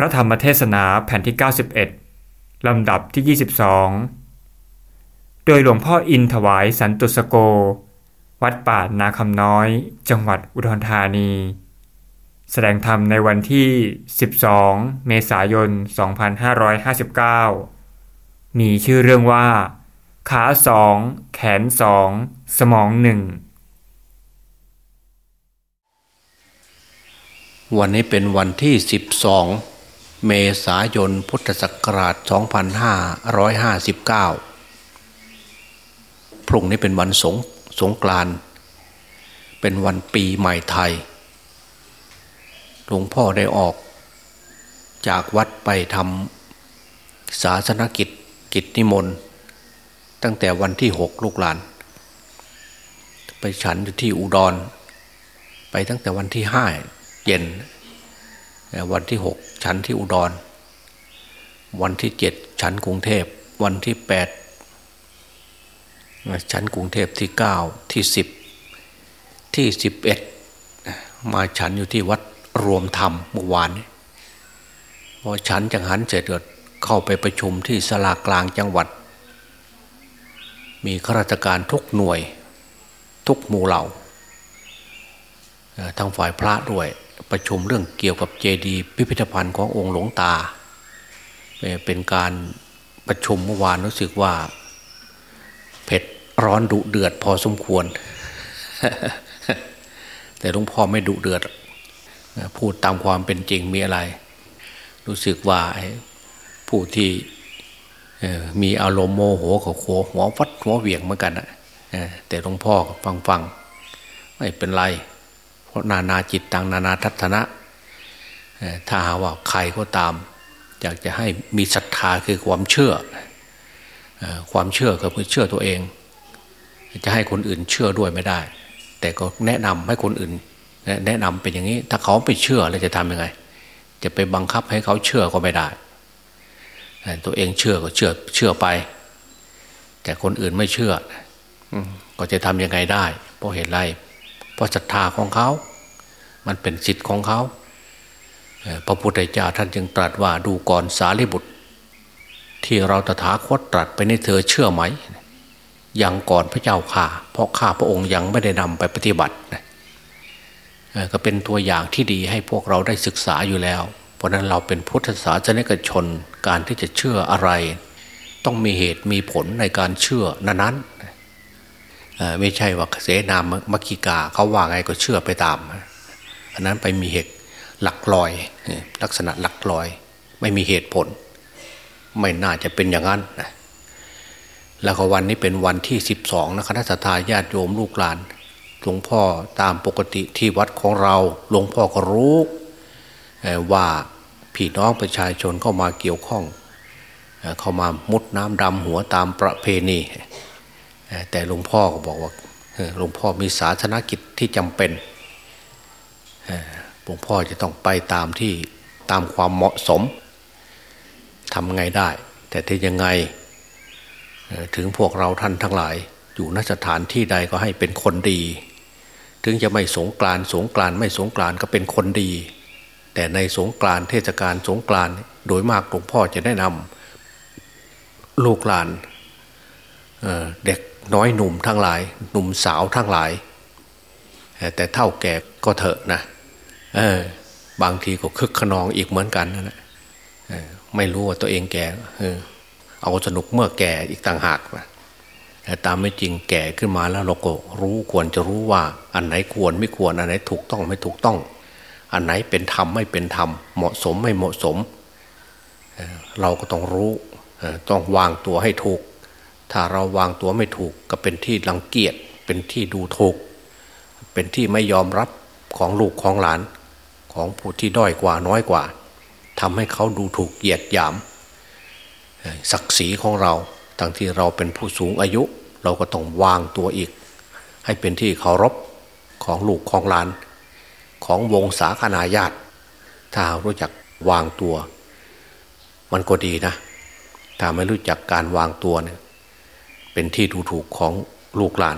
ระธรรมเทศนาแผ่นที่ 91 ลำดับที่ 22 โดยหลวงพ่ออินถวายสันตุสโก วัดป่านาคำน้อย จังหวัดอุดรธานี แสดงธรรมในวันที่ 12 เมษายน 2559 มีชื่อเรื่องว่า ขาสองแขนสองสมองหนึ่งวันนี้เป็นวันที่ 12 เมษายนพุทธศักราช 2559 พรุ่งนี้เป็นวันสงสงกรานเป็นวันปีใหม่ไทย หลวงพ่อได้ออก จากวัดไปทำศาสนกิจกิจนิมนต์ ตั้งแต่วันที่หกลูกหลาน ไปฉันอยู่ที่อุดร ไปตั้งแต่วันที่ห้าเย็น วันที่หกชั้นที่อุดร วันที่เจ็ดชั้นกรุงเทพ วันที่แปดชั้นกรุงเทพที่เก้าที่สิบที่สิบเอ็ดมาฉันอยู่ที่วัดรวมธรรมเมื่อวานพอฉันจังหันเสร็จเกิดเข้าไปประชุมที่สลากลางจังหวัด มีข้าราชการทุกหน่วย ทุกหมู่เหล่าทางฝ่ายพระด้วย ประชุมเรื่องเกี่ยวกับเจดีย์พิพิธภัณฑ์ขององค์หลวงตา เป็นการประชุมเมื่อวานรู้สึกว่า เผ็ดร้อนดุเดือดพอสมควร แต่หลวงพ่อไม่ดุเดือด พูดตามความเป็นจริงมีอะไร รู้สึกว่าผู้ที่มีอารมณ์โมโหกับหัวหัววัดหัวเหวี่ยงเหมือนกันนะแต่หลวงพ่อฟังฟังไม่เป็นไร เพราะนานาจิตตังนานาทัศนะถ้าหาว่าใครก็ตาม อยากจะให้มีศรัทธาคือความเชื่อ ความเชื่อก็คือเชื่อตัวเอง จะให้คนอื่นเชื่อด้วยไม่ได้ แต่ก็แนะนำให้คนอื่น แนะนำเป็นอย่างนี้ ถ้าเขาไม่เชื่อเราจะทำยังไง จะไปบังคับให้เขาเชื่อก็ไม่ได้ ตัวเองเชื่อก็เชื่อเชื่อไป แต่คนอื่นไม่เชื่อก็จะทำยังไงได้ เพราะเหตุไรเราะศรัทธาของเขา มันเป็นสิทธิ์ของเขาพระพุทธเจ้าท่านจึงตรัสว่าดูก่อนสารีบุตร ที่เราตถาคตตรัสไปในเธอเชื่อไหมยังก่อนพระเจ้าข่าเพราะข้าพระองค์ยังไม่ได้นำไปปฏิบัติก็เป็นตัวอย่างที่ดีให้พวกเราได้ศึกษาอยู่แล้ว เพราะนั้นเราเป็นพุทธศาสนิกชนการที่จะเชื่ออะไร ต้องมีเหตุมีผลในการเชื่อนั้น ไม่ใช่ว่าเสนามมัคคิกาเขาว่าไงก็เชื่อไปตาม อันนั้นไปมีเหตุหลักลอย ลักษณะหลักลอย ไม่มีเหตุผล ไม่น่าจะเป็นอย่างนั้นนะแล้วก็วันนี้เป็นวันที่สิบสองนะคณะทาญาติโยมลูกหลานหลวงพ่อตามปกติที่วัดของเราหลวงพ่อก็รู้ว่าพี่น้องประชาชนเข้ามาเกี่ยวข้อง เข้ามามุดน้ำดำหัวตามประเพณี แต่หลวงพ่อก็บอกว่าหลวงพ่อมีศาสนกิจที่จำเป็นหลวงพ่อจะต้องไปตามที่ตามความเหมาะสมทำไงได้ แต่ที่ยังไงถึงพวกเราท่านทั้งหลาย อยู่นสถานที่ใดก็ให้เป็นคนดี ถึงจะไม่สงกรานสงกรานไม่สงกรานก็เป็นคนดี แต่ในสงกรานเทศกาลสงกรานโดยมากหลวงพ่อจะแนะนำลูกหลานเด็ก น้อยหนุ่มทั้งหลาย หนุ่มสาวทั้งหลาย แต่เท่าแก่ก็เถอะนะเออบางทีก็คึกขนองอีกเหมือนกันนะนะไม่รู้ว่าตัวเองแก่เออเอาสนุกเมื่อแก่อีกต่างหากนะแต่ตามไม่จริงแก่ขึ้นมาแล้วเราก็รู้ควรจะรู้ว่า อันไหนควรไม่ควรอันไหนถูกต้องไม่ถูกต้อง อันไหนเป็นธรรมไม่เป็นธรรม เหมาะสมไม่เหมาะสม เราก็ต้องรู้ต้องวางตัวให้ถูก ถ้าเราวางตัวไม่ถูกก็เป็นที่รังเกียจเป็นที่ดูถูก เป็นที่ไม่ยอมรับของลูกของหลานของผู้ที่ด้อยกว่าน้อยกว่าทำให้เขาดูถูกเหยียดหยาม ศักดิ์ศรีของเราทั้งที่เราเป็นผู้สูงอายุ เราก็ต้องวางตัวอีก ให้เป็นที่เคารพของลูกของหลาน ของวงศาคณาญาติ ถ้ารู้จักวางตัว มันก็ดีนะ ถ้าไม่รู้จักการวางตัวเนี่ย เป็นที่ดูถูกของลูกหลาน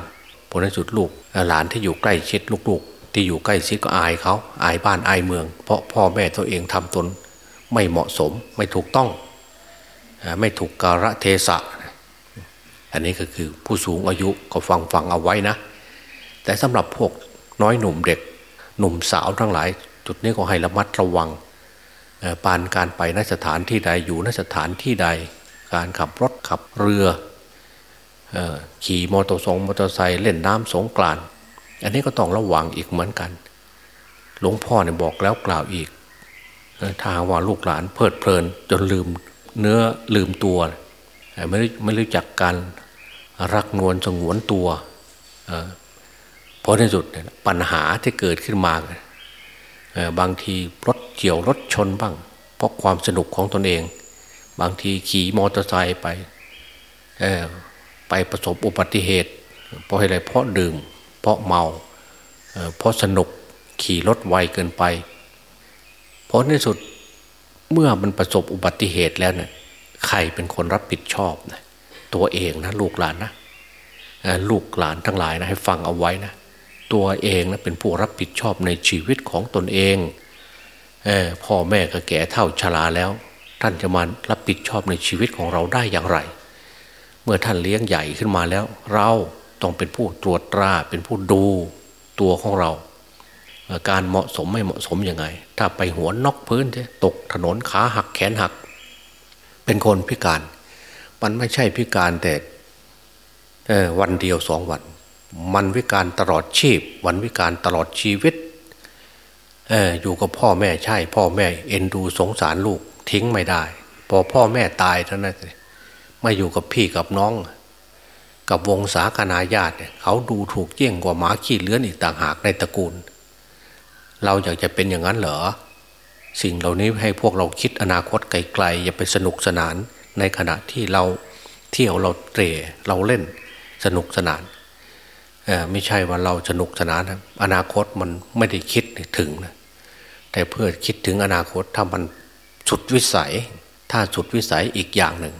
ผลในสุดลูกหลานที่อยู่ใกล้ชิดลูกๆ ที่อยู่ใกล้ชิดก็อายเขาอายบ้านอายเมือง เพราะพ่อแม่ตัวเองทำตน ไม่เหมาะสมไม่ถูกต้อง ไม่ถูกกาลเทศะ อันนี้ก็คือผู้สูงอายุก็ฟังฟังเอาไว้นะ แต่สำหรับพวกน้อยหนุ่มเด็ก หนุ่มสาวทั้งหลาย จุดนี้ก็ให้ระมัดระวังปานการไปนสถานที่ใดอยู่นสถานที่ใด การขับรถขับเรือ ขี่มอเตอร์สงมอเตอร์ไซค์เล่นน้ำสงกรานอันนี้ก็ต้องระวังอีกเหมือนกัน หลวงพ่อเนี่ยบอกแล้วกล่าวอีกถ้าว่าลูกหลานเพลิดเพลิน จนลืมเนื้อลืมตัว ไม่ไม่รู้จักการรักนวลสงวนตัวเพราะในสุดปัญหาที่เกิดขึ้นมาบางทีรถเกี่ยวรถชนบ้าง เพราะความสนุกของตนเอง บางทีขี่มอเตอร์ไซค์ไป ไปประสบอุบัติเหตุ เพราะอะไรเพราะดื่ม เพราะเมาเพราะสนุกขี่รถไวเกินไป เพราะในสุดเมื่อมันประสบอุบัติเหตุแล้วเนี่ยใครเป็นคนรับผิดชอบนะตัวเองนะลูกหลานนะลูกหลานทั้งหลายนะให้ฟังเอาไว้นะตัวเองนะเป็นผู้รับผิดชอบในชีวิตของตนเองเออพ่อแม่ก็แก่เท่าชราแล้ว ท่านจะมารับผิดชอบในชีวิตของเราได้อย่างไร เมื่อท่านเลี้ยงใหญ่ขึ้นมาแล้ว เราต้องเป็นผู้ตรวจตราเป็นผู้ดูตัวของเรา การเหมาะสมไม่เหมาะสมยังไง ถ้าไปหัวนอกพื้นจะตกถนนขาหักแขนหัก เป็นคนพิการ มันไม่ใช่พิการแต่วันเดียวสองวัน มันวิการตลอดชีพ วันวิการตลอดชีวิตออยู่กับพ่อแม่ใช่ พ่อแม่เอ็นดูสงสารลูกทิ้งไม่ได้ พอพ่อแม่ตายเท่านั้น ม่อยู่กับพี่กับน้อง กับวงศาคณาญาติเขาดูถูกเยี่ยงกว่าหมาขี้เลื้อนอีกต่างหากในตระกูล เราอยากจะเป็นอย่างนั้นเหรอ สิ่งเหล่านี้ให้พวกเราคิดอนาคตไกลๆอย่าไปสนุกสนานในขณะที่เราเที่ยวเราเตะเราเล่นสนุกสนานไม่ใช่ว่าเราสนุกสนานอนาคตมันไม่ได้คิดถึงนะแต่เพื่อคิดถึงอนาคตถ้ามันสุดวิสัย ถ้าสุดวิสัยอีกอย่างหนึ่ง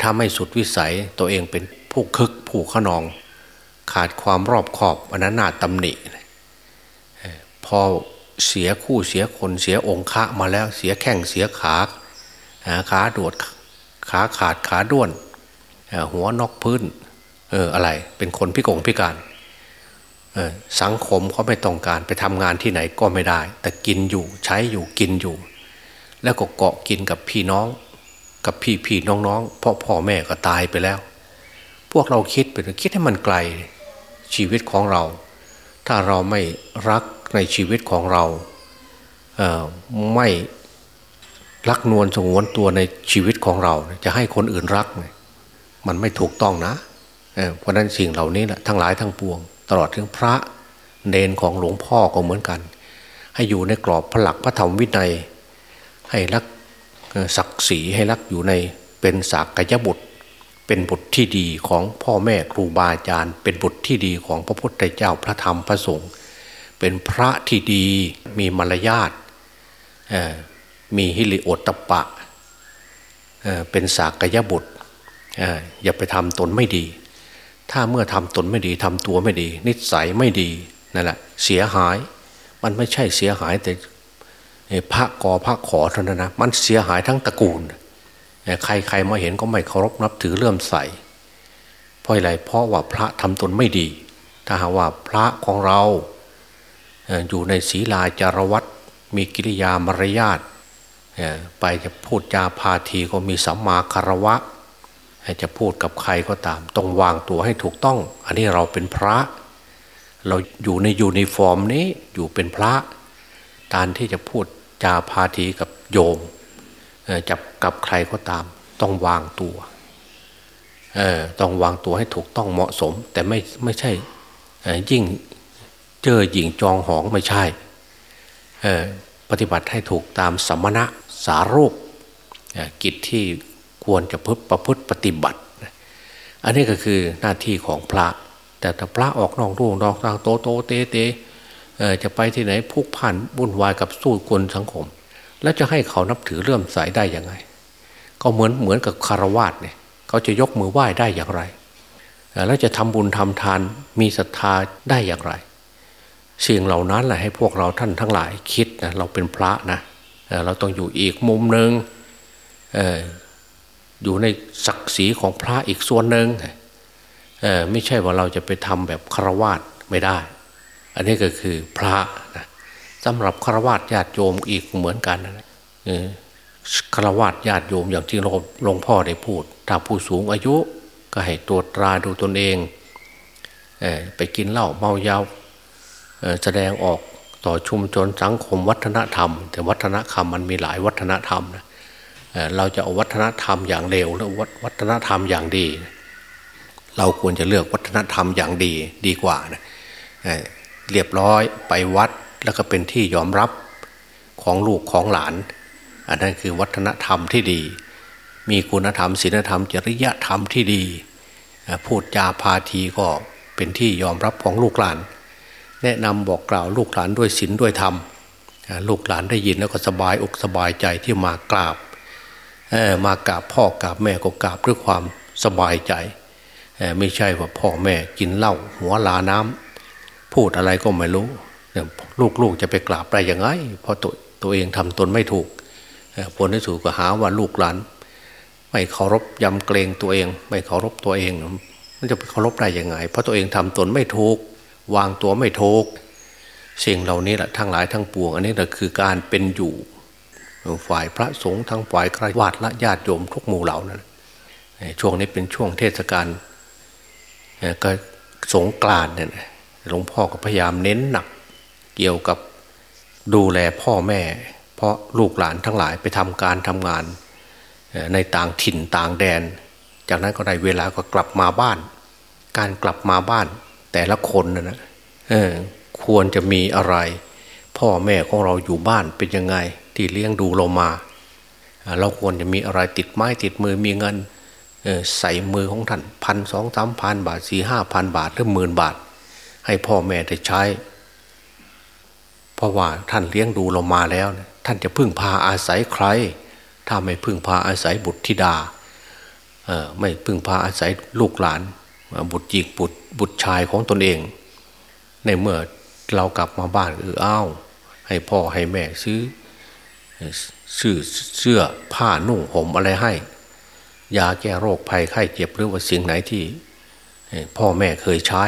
ถ้าไม่สุดวิสัยตัวเองเป็นผู้คึกผู้ขนอง ขาดความรอบขอบอันนั้นน่าตำหนิพอเสียคู่เสียคนเสียองค์ะมาแล้วเสียแข้งเสียขาขาโดดขาขาดขาด้วน หัวนอกพื้นเอออะไรเป็นคนพิกงพิการสังคมเขาไม่ต้องการไปทำงานที่ไหนก็ไม่ได้ แต่กินอยู่ใช้อยู่กินอยู่ แล้วก็เกาะกินกับพี่น้อง กับพี่พี่น้องน้องเพราะพ่อแม่ก็ตายไปแล้ว พวกเราคิดไปคิดให้มันไกลชีวิตของเรา ถ้าเราไม่รักในชีวิตของเราไม่รักนวลสงวนตัวในชีวิตของเรา จะให้คนอื่นรัก มันไม่ถูกต้องนะเเพราะนั้นสิ่งเหล่านี้แหละทั้งหลายทั้งปวง ตลอดถึงพระเนนของหลวงพ่อก็เหมือนกัน ให้อยู่ในกรอบพระหลักพระธรรมวินัย ให้รัก ศักดิ์ศรีให้รักอยู่ในเป็นสากยบุตร เป็นบุตรที่ดีของพ่อแม่ครูบาอาจารย์ เป็นบุตรที่ดีของพระพุทธเจ้าพระธรรมพระสงฆ์เป็นพระที่ดีมีมารยาทมีฮิริโอตตะปะเป็นสากยบุตรอย่าไปทำตนไม่ดี ถ้าเมื่อทำตนไม่ดีทำตัวไม่ดี นิสัยไม่ดีนั่นแหละเสียหายมันไม่ใช่เสียหายแต่ พระกอพระขอเท่านั้นนะมันเสียหายทั้งตระกูล ใครใครมาเห็นก็ไม่เคารพนับถือเลื่อมใสเพราะอะไรเพราะว่าพระทำตนไม่ดี ถ้าหากว่าพระของเราอยู่ในศีลาจารวัตมีกิริยามารยาทไปจะพูดจาพาทีก็มีสัมมาคารวะจะพูดกับใครก็ตามต้องวางตัวให้ถูกต้อง อันนี้เราเป็นพระ เราอยู่ในยูนิฟอร์มนี้อยู่เป็นพระการที่จะพูด จาพาทีกับโยมจับกับใครก็ตาม ต้องวางตัวต้องวางตัวให้ถูกต้องเหมาะสม แต่ไม่ไม่ใช่ยิ่งเจอหญิงจองหองไม่ใช่ปฏิบัติให้ถูกตามสมณะสารูปกิจที่ควรจะพึ่ประพฤติปฏิบัติ อันนี้ก็คือหน้าที่ของพระ แต่ถ้าพระออกนอกรูนอกทางโตโตเตเต จะไปที่ไหนพุกผ่านบุ่นวายกับสู้คนสังคม แล้วจะให้เขานับถือเลื่อมใสได้ยังไง ก็เหมือนเหมือนกับคารวาสเนี่ยเขาจะยกมือไหว้ได้อย่างไร แล้วจะทำบุญทำทานมีศรัทธาได้อย่างไรสิ่งเหล่านั้นแหละให้พวกเราท่านทั้งหลายคิดนะเราเป็นพระนะเราต้องอยู่อีกมุมหนึ่งอยู่ในศักดิ์ศรีของพระอีกส่วนหนึ่งไม่ใช่ว่าเราจะไปทำแบบคารวาสไม่ได้ อันนี้ก็คือพระนะสำหรับคาวาสญาติโยมอีกเหมือนกันนะคารวะญาติโยมอย่างที่หลวงพ่อได้พูด ถ้าผู้สูงอายุก็ให้ตรวจตราดูตนเองเอไปกินเหล้าเมายาแสดงออกต่อชุมชนสังคมวัฒนธรรม แต่วัฒนธรรมมันมีหลายวัฒนธรรมนะเราจะเอาวัฒนธรรมอย่างเร็วหรือวัฒนธรรมอย่างดี เราควรจะเลือกวัฒนธรรมอย่างดีดีกว่านะ เรียบร้อยไปวัดแล้วก็เป็นที่ยอมรับของลูกของหลาน อันนั้นคือวัฒนธรรมที่ดี มีคุณธรรมศีลธรรม จริยธรรมที่ดี พูดจาพาทีก็เป็นที่ยอมรับของลูกหลาน แนะนำบอกกล่าวลูกหลานด้วยศีลด้วยธรรมลูกหลานได้ยินแล้วก็สบายอกสบายใจที่มากราบมากราบพ่อกราบแม่ก็กราบด้วยความสบายใจไม่ใช่ว่าพ่อแม่กินเหล้าหัวลาน้ำ พูดอะไรก็ไม่รู้ลูกๆจะไปกราบได้ยังไง เพราะตัวตัวเองทำตนไม่ถูกผลที่สุดก็หาว่าลูกหลานไม่เคารพยำเกรงตัวเอง ไม่เคารพตัวเอง มันจะไปเคารพได้ยังไง เพราะตัวเองทำตนไม่ถูก วางตัวไม่ถูกสิ่งเหล่านี้แหละทั้งหลายทั้งปวง อันนี้แหละคือการเป็นอยู่ฝ่ายพระสงฆ์ทั้งฝ่ายครวาดละญาติโยมทุกหมู่เหล่านั้นช่วงนี้เป็นช่วงเทศกาลก็สงกรานเนี่ย หลวงพ่อก็พยายามเน้นหนัก เกี่ยวกับดูแลพ่อแม่ เพราะลูกหลานทั้งหลายไปทำการทำงาน ในต่างถิ่นต่างแดน จากนั้นก็ได้เวลาก็กลับมาบ้าน การกลับมาบ้านแต่ละคนนะนะควรจะมีอะไร พ่อแม่ของเราอยู่บ้านเป็นยังไงที่เลี้ยงดูเรามา เราควรจะมีอะไรติดไม้ติดมือมีเงินใส่มือของท่านพันสองสามพันบาทสี่ห้าพันบาทหรือหมื่นบาท ให้พ่อแม่ได้ใช้ เพราะว่าท่านเลี้ยงดูเรามาแล้วนะท่านจะพึ่งพาอาศัยใคร ถ้าไม่พึ่งพาอาศัยบุตรธิดาไม่พึ่งพาอาศัยลูกหลาน บุตรจีกบุตรบุตรชายของตนเอง ในเมื่อเรากลับมาบ้านเอออ้าวให้พ่อให้แม่ซื้อซื้อเสื้อผ้านุ่งห่มอะไรให้ยาแก้โรคภัยไข้เจ็บหรือว่าสิ่งไหนที่ พ่อแม่เคยใช้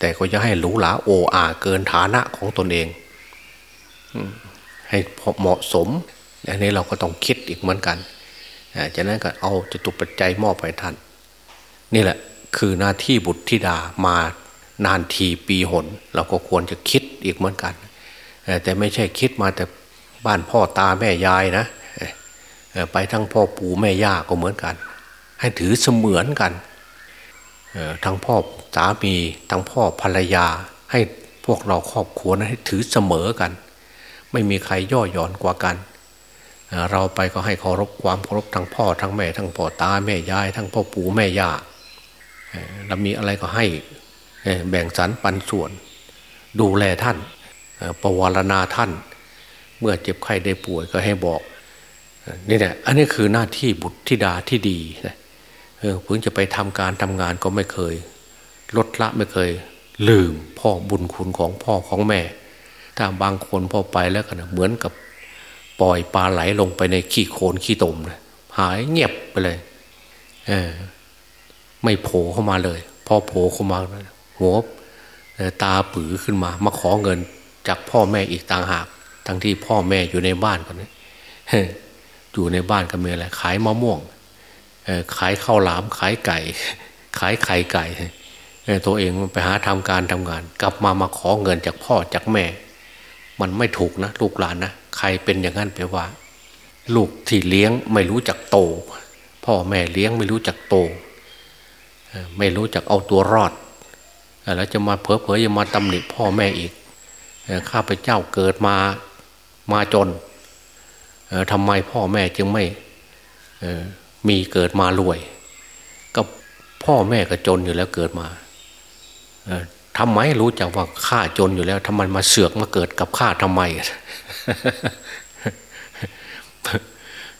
แต่ก็จะให้หรูหราโออาเกินฐานะของตนเองให้เหมาะสมอันนี้เราก็ต้องคิดอีกเหมือนกันจากนั้นก็เอาจตุปัจจัยมอบให้ท่าน นี่แหละคือหน้าที่บุตรธิดามานานทีปีหน เราก็ควรจะคิดอีกเหมือนกัน แต่ไม่ใช่คิดมาแต่บ้านพ่อตาแม่ยายนะ ไปทั้งพ่อปู่แม่ย่าก็เหมือนกัน ให้ถือเสมือนกัน ทั้งพ่อสามีทั้งพ่อภรรยา ให้พวกเราครอบครัวนะให้ถือเสมอกัน ไม่มีใครย่อหย่อนกว่ากัน เราไปก็ให้เคารพความเคารพทั้งพ่อทั้งแม่ ทั้งพ่อตาแม่ยาย ทั้งพ่อปู่แม่ย่าเรามีอะไรก็ให้แบ่งสรรปันส่วน ดูแลท่านประวารณาท่าน เมื่อเจ็บไข้ได้ป่วยก็ให้บอกนี่แหละอันนี้คือหน้าที่บุตรธิดาที่ดีนะ เเพิ่งจะไปทำการทำงานก็ไม่เคย ลดละไม่เคย ลืมพ่อบุญคุณของพ่อของแม่ ถ้าบางคนพอไปแล้วกันเหมือนกับปล่อยปลาไหลลงไปในขี้โคลนขี้ตมเลยหายเงียบไปเลยเออไม่โผล่เข้ามาเลย พอโผล่เข้ามาหัวตาปือขึ้นมา มาขอเงินจากพ่อแม่อีกต่างหาก ทั้งที่พ่อแม่อยู่ในบ้านกันนี้อยู่ในบ้านก็มีอะไรขายมะม่วง ขายข้าวหลามขายไก่ ขายไข่ไก่ ตัวเองไปหาทำการทำงาน กลับมามาขอเงินจากพ่อจากแม่ มันไม่ถูกนะลูกหลานนะใครเป็นอย่างนั้นแปว่า ลูกที่เลี้ยงไม่รู้จักโต พ่อแม่เลี้ยงไม่รู้จักโต ไม่รู้จักเอาตัวรอดแล้วจะมาเผลอเผยจะมาตำหนิพ่อแม่อีกข้าพเจ้าเกิดมามาจนทำไมพ่อแม่จึงไม่ มีเกิดมารวยก็พ่อแม่ก็จนอยู่แล้วเกิดมาทำไมรู้จักว่าข้าจนอยู่แล้วทำไมมาเสือกมาเกิดกับข้าทำไม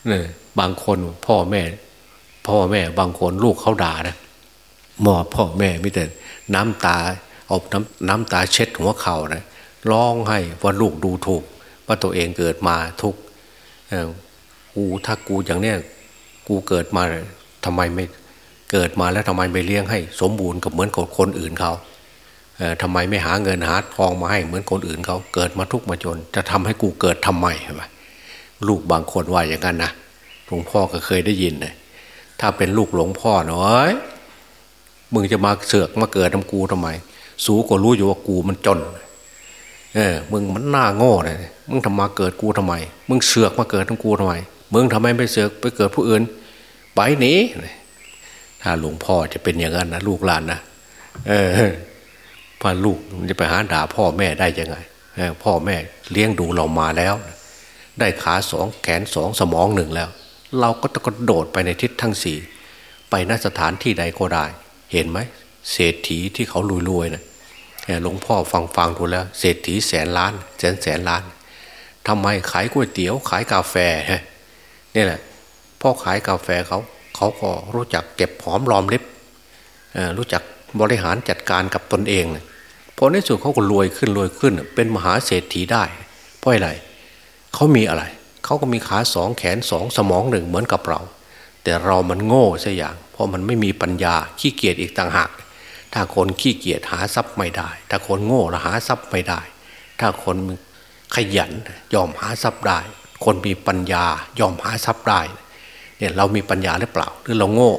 เนี่ยบางคนพ่อแม่ พ่อแม่ บางคนลูกเขาด่านะหมอพ่อแม่ไม่แต่น้ำตาเอาน้ำน้ำตาเช็ดหัวเข่านะร้องให้ว่าลูกดูถูก ว่าตัวเองเกิดมาทุกอูถ้ากูอย่างเนี้ย กูเกิดมาทำไมไม่เกิดมาแล้วทำไมไม่เลี้ยงให้ สมบูรณ์กับเหมือนกับคนอื่นเขาเออทำไมไม่หาเงินหาทองมาให้เหมือนคนอื่นเขาเกิดมาทุกมาจน จะทำให้กูเกิดทำไมใช่ไหมลูกบางคนว่าอย่างนั้นนะหลวงพ่อก็เคยได้ยินเลยถ้าเป็นลูกหลวงพ่อเนาะมึงจะมาเสือกมาเกิดทำกูทำไม สูก็รู้อยู่ว่ากูมันจนเออมึงมันหน้าโง่เลยมึงทำมาเกิดกูทำไม มึงเสือกมาเกิดทำกูทำไม มึงทำไมไม่เสือกไปเกิดผู้อื่น ไปหนีถ้าหลวงพ่อจะเป็นอย่างนั้นนะลูกหลานนะเออพ่อลูกมันจะไปหาด่าพ่อแม่ได้ยังไงพ่อแม่เลี้ยงดูเรามาแล้ว ได้ขาสองแขนสองสมองหนึ่งแล้ว เราก็ต้องกระโดดไปในทิศทั้งสี่ไปนสถานที่ใดก็ได้ เห็นไหมเศรษฐีที่เขารวยๆนะหลวงพ่อฟังฟังดูแล้ว เศรษฐีแสนล้าน แสนแสนล้านทำไมขายก๋วยเตี๋ยว ขายกาแฟ นี่แหละพ่อขายกาแฟเขาเขาก็รู้จักเก็บหอมรอมริบรู้จักบริหารจัดการกับตนเองพอในสุดเขาก็รวยขึ้นรวยขึ้น เป็นมหาเศรษฐีได้ เพราะอะไรเขามีอะไร เขาก็มีขาสองแขนสองสมองหนึ่งเหมือนกับเรา แต่เรามันโง่สัอย่าง เพราะมันไม่มีปัญญาขี้เกียจอีกต่างหาก ถ้าคนขี้เกียจหาทรัพย์ไม่ได้ ถ้าคนโง่หาทรัพย์ไม่ได้ ถ้าคนขยันยอมหาทรัพย์ได้ คนมีปัญญายอมหาทรัพย์ได้เนี่ยเรามีปัญญาหรือเปล่าหรือเราโง่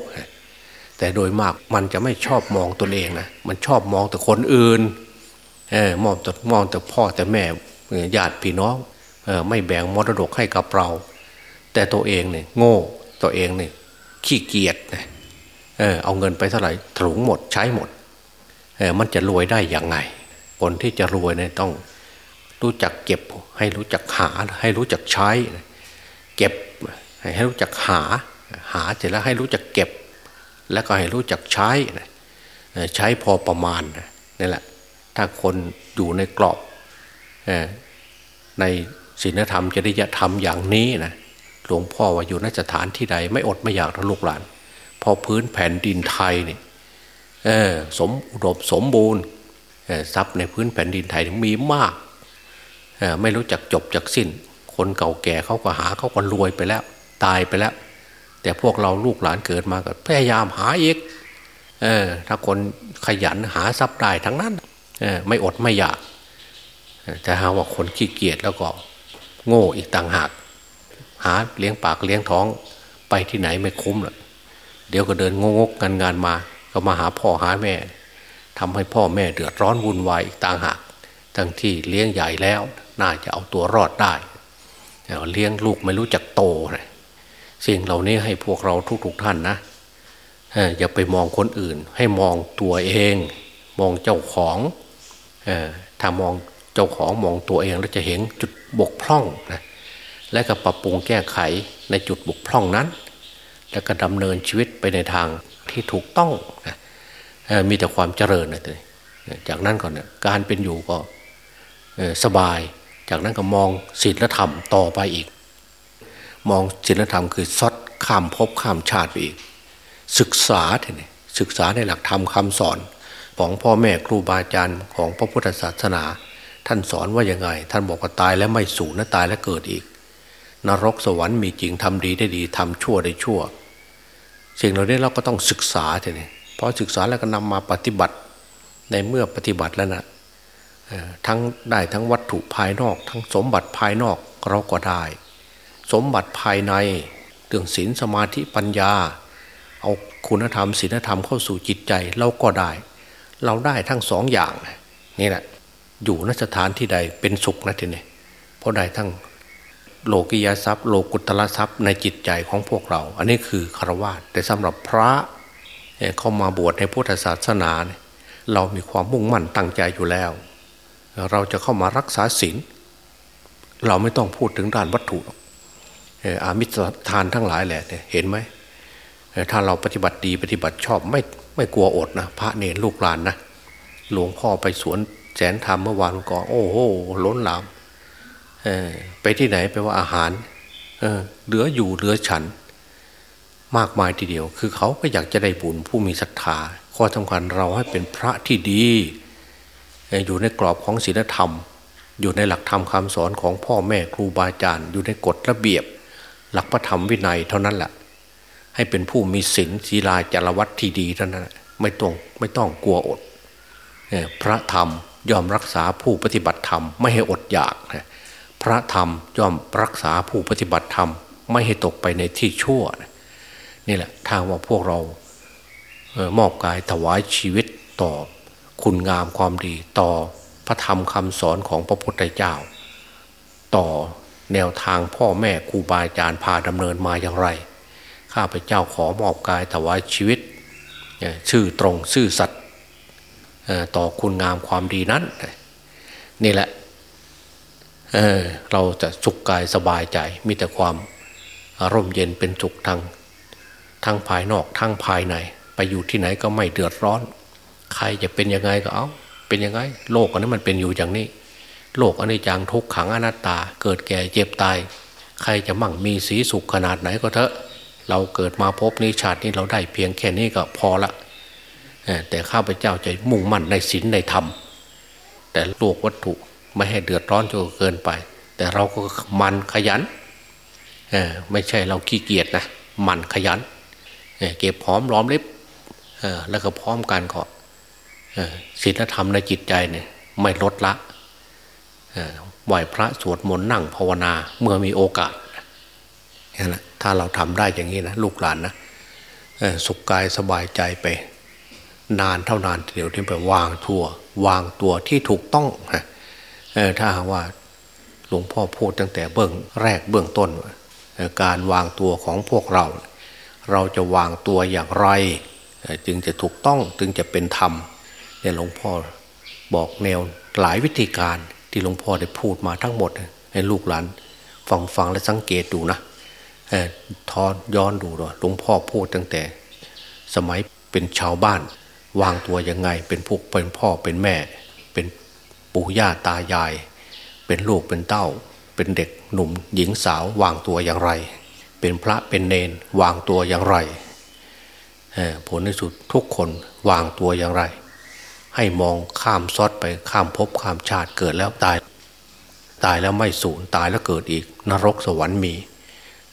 แต่โดยมากมันจะไม่ชอบมองตนเองนะมันชอบมองแต่คนอื่นเออมองแต่มองแต่พ่อแต่แม่ญาติพี่น้องเออไม่แบ่งมรดกให้กับเรา แต่ตัวเองเนี่ยโง่ตัวเองเนี่ยขี้เกียจเออเอาเงินไปเท่าไหร่ถุงหมดใช้หมดเออมันจะรวยได้ย่างไง คนที่จะรวยเนี่ยต้อง รู้จักเก็บ ให้รู้จักหา ให้รู้จักใช้ เก็บให้รู้จักหา หาเสร็จแล้วให้รู้จักเก็บ แล้วก็ให้รู้จักใช้ ใช้พอประมาณนี่แหละ ถ้าคนอยู่ในกรอบในศีลธรรมจริยธรรมอย่างนี้นะหลวงพ่อว่าอยู่นสถานที่ใด ไม่อดไม่อยากทะลุกหลาน พอพื้นแผ่นดินไทยเนี่ยสมอุดมสมบูรณ์ทรัพย์ในพื้นแผ่นดินไทยมีมาก ไม่รู้จักจบจักสิ้น คนเก่าแก่เขาก็หาเขาก็รวยไปแล้ว ตายไปแล้ว แต่พวกเราลูกหลานเกิดมาก็พยายามหาอีกเออถ้าคนขยันหาทรัพย์ได้ทั้งนั้นเออไม่อดไม่อยากแต่หาว่าคนขี้เกียจแล้วก็ โง่อีกต่างหาก หาเลี้ยงปากเลี้ยงท้องไปที่ไหนไม่คุ้มหรอกเดี๋ยวก็เดินงงกงานงานมา ก็มาหาพ่อหาแม่ทำให้พ่อแม่เดือดร้อนวุ่นวายอีกต่างหาก ทั้งที่เลี้ยงใหญ่แล้ว น่าจะเอาตัวรอดได้เลี้ยงลูกไม่รู้จักโตนะสิ่งเหล่านี้ให้พวกเราทุกๆทท่านนะอย่าไปมองคนอื่น ให้มองตัวเอง มองเจ้าของถ้ามองเจ้าของมองตัวเองแล้วจะเห็นจุดบกพร่องนะและก็ปรับปรุงแก้ไขในจุดบกพร่องนั้น แล้วก็ดำเนินชีวิตไปในทางที่ถูกต้องนะมีแต่ความเจริญนะจากนั้นก่อนเนี่ยการเป็นอยู่ก็ สบาย จากนั้นก็มองศีลธรรมต่อไปอีก มองศีลธรรมคือซดข้ามภพข้ามชาติไปอีก ศึกษาทีนี้ศึกษาในหลักธรรมคาสอนของพ่อแม่ครูบาอาจารย์ของพระพุทธศาสนา ท่านสอนว่ายังไง ท่านบอกว่าตายแล้วไม่สูญนะตายแล้วเกิดอีก นรกสวรรค์มีจริงทำดีได้ดีทำชั่วได้ชั่ว สิ่งเหล่านี้เราก็ต้องศึกษาทีนี้พอศึกษาแล้วก็นำมาปฏิบัติในเมื่อปฏิบัติแล้วนะ ทั้งได้ทั้งวัตถุภายนอก ทั้งสมบัติภายนอกเราก็ได้ สมบัติภายในเรื่องศีลสมาธิปัญญา เอาคุณธรรมศีลธรรมเข้าสู่จิตใจเราก็ได้ เราได้ทั้งสองอย่างนี่แหละอยู่นสถานที่ใดเป็นสุขนะทีนี้เพราะได้ทั้งโลกิยทรัพย์โลกุตละทรัพย์ในจิตใจของพวกเรา อันนี้คือคารวะแต่สำหรับพระเข้ามาบวชในพุทธศาสนา เรามีความมุ่งมั่นตั้งใจอยู่แล้ว เราจะเข้ามารักษาศีลเราไม่ต้องพูดถึงด้านวัตถุอามิสทานทั้งหลายแหละเห็นไหมถ้าเราปฏิบัติดีปฏิบัติชอบไม่ไม่กลัวอดนะพระเนรลูกหลานนะหลวงพ่อไปสวนแสนธรรมเมื่อวานก่อนโอ้โหล้นหลามไปที่ไหนไปว่าอาหารเเหลืออยู่เหลือฉัน มากมายทีเดียว คือเขาก็อยากจะได้บุญผู้มีศรัทธาข้อสำคัญเราให้เป็นพระที่ดี อยู่ในกรอบของศีลธรรม อยู่ในหลักธรรมคำสอนของพ่อแม่ครูบาอาจารย์ อยู่ในกฎระเบียบ หลักพระธรรมวินัยเท่านั้นแหละให้เป็นผู้มีศีลศีลาจารวัตที่ดีเท่านั้นไม่ต้องไม่ต้องกลัวอด พระธรรมยอมรักษาผู้ปฏิบัติธรรม ไม่ให้อดอยาก พระธรรมยอมรักษาผู้ปฏิบัติธรรม ไม่ให้ตกไปในที่ชั่ว นี่แหละทางว่าพวกเรามอบกายถวายชีวิตต่อ คุณงามความดีต่อพระธรรมคำสอนของพระพุทธเจ้า ต่อแนวทางพ่อแม่ครูบาอาจารย์พาดำเนินมาอย่างไร ข้าพเจ้าขอมอบกายถวายชีวิต ชื่อตรงชื่อสัตย์ต่อคุณงามความดีนั้น นี่แหละเเราจะสุขกายสบายใจมีแต่ความร่มเย็นเป็นสุขทางทั้งภายนอกทั้งภายใน ไปอยู่ที่ไหนก็ไม่เดือดร้อน ใครจะเป็นยังไงก็เอาเป็นยังไง โลกอันนี้มันเป็นอยู่อย่างนี้ โลกอันนี้จังทุกขังอนัตตา เกิดแก่เจ็บตาย ใครจะมั่งมีสีสุขขนาดไหนก็เถอะ เราเกิดมาพบนี้ชาตินี้เราได้เพียงแค่นี้ก็พอละแต่ข้าพเจ้าจะมุ่งมั่นในศีลในธรรม แต่โลกวัตถุไม่ให้เดือดร้อนจนเกินไป แต่เราก็มันขยันไม่ใช่เราขี้เกียจนะมันขยันเก็บพร้อมล้อมเล็บแล้วก็พร้อมกันก็ ศีลธรรมในจิตใจเนี่ยไม่ลดละไหวพระสวดมนต์นั่งภาวนาเมื่อมีโอกาสนะถ้าเราทำได้อย่างนี้นะลูกหลานนะสุขกายสบายใจไป นานเท่านานเดี๋ยวที่ไปวางทั่ว วางตัวที่ถูกต้องถ้าว่าหลวงพ่อพูดตั้งแต่เบื้องแรกเบื้องต้น การวางตัวของพวกเรา เราจะวางตัวอย่างไร จึงจะถูกต้องจึงจะเป็นธรรม เนี่ยหลวงพ่อบอกแนวหลายวิธีการที่หลวงพ่อได้พูดมาทั้งหมด ให้ลูกหลานฟังฟังและสังเกตดูนะทอนย้อนดูด้วยหลวงพ่อพูดตั้งแต่ สมัยเป็นชาวบ้าน วางตัวยังไง เป็นพวกเป็นพ่อเป็นแม่ เป็นปู่ย่าตายาย เป็นลูกเป็นเต้า เป็นเด็กหนุ่มหญิงสาววางตัวอย่างไร เป็นพระเป็นเนนวางตัวอย่างไรผลในสุดทุกคนวางตัวอย่างไร ให้มองข้ามซอดไปข้ามภพข้ามชาติเกิดแล้วตาย ตายแล้วไม่สูญตายแล้วเกิดอีก นรกสวรรค์มี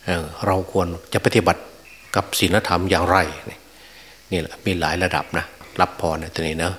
เเราควรจะปฏิบัติกับศีลธรรมอย่างไรนี่แหละมีหลายระดับนะ รับพรในตัวนี้นะ